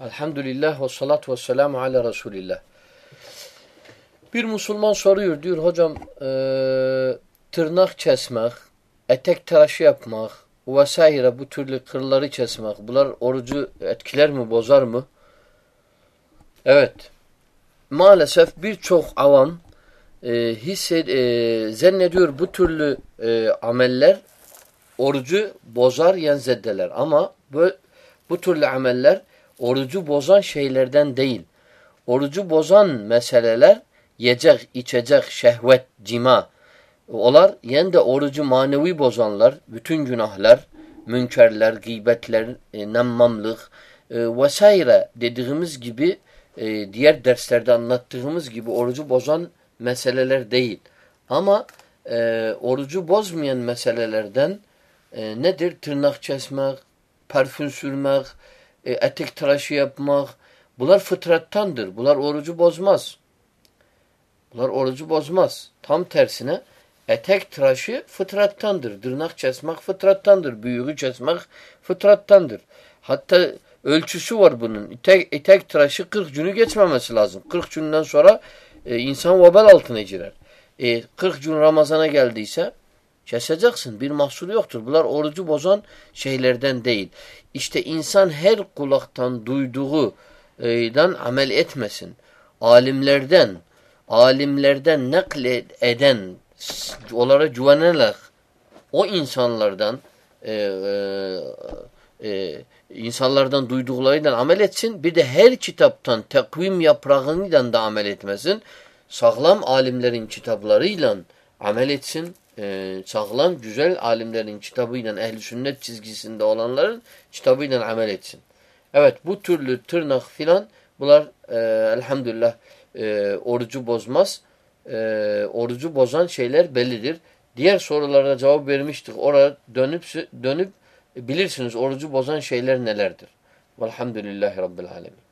Elhamdülillah ve salatu ve selamu ala Resulillah. Bir Müslüman soruyor diyor hocam e, tırnak kesmek, etek tıraşı yapmak vesaire bu türlü kırları kesmek bunlar orucu etkiler mi bozar mı? Evet. Maalesef birçok avam e, hissed, e, zannediyor bu türlü e, ameller orucu bozar yani zeddeler. Ama bu, bu türlü ameller orucu bozan şeylerden değil. Orucu bozan meseleler yiyecek, içecek, şehvet, cima. Olar yani de orucu manevi bozanlar, bütün günahlar, münkerler, gıybetler, e, nemmamlık e, vesaire dediğimiz gibi e, diğer derslerde anlattığımız gibi orucu bozan meseleler değil. Ama e, orucu bozmayan meselelerden e, nedir? Tırnak kesmek, parfüm sürmek, e, etek tıraşı yapmak. Bunlar fıtrattandır. Bunlar orucu bozmaz. Bunlar orucu bozmaz. Tam tersine etek tıraşı fıtrattandır. Tırnak kesmek fıtrattandır. Büyüğü kesmek fıtrattandır. Hatta ölçüsü var bunun. Etek, etek tıraşı 40 günü geçmemesi lazım. 40 günden sonra e, insan vebal altına girer. E, 40 gün Ramazan'a geldiyse keseceksin. Bir mahsuru yoktur. Bunlar orucu bozan şeylerden değil. İşte insan her kulaktan duyduğudan amel etmesin. Alimlerden, alimlerden nakl eden, onlara güvenerek o insanlardan e, e, insanlardan duyduklarıyla amel etsin. Bir de her kitaptan takvim yaprağıyla da amel etmesin. Sağlam alimlerin kitaplarıyla amel etsin. Ee, sağlam, güzel alimlerin kitabıyla, ehli sünnet çizgisinde olanların kitabıyla amel etsin. Evet bu türlü tırnak filan bunlar e, elhamdülillah e, orucu bozmaz. E, orucu bozan şeyler bellidir. Diğer sorulara cevap vermiştik. Oraya dönüp dönüp bilirsiniz orucu bozan şeyler nelerdir. Velhamdülillahi Rabbil Alemin.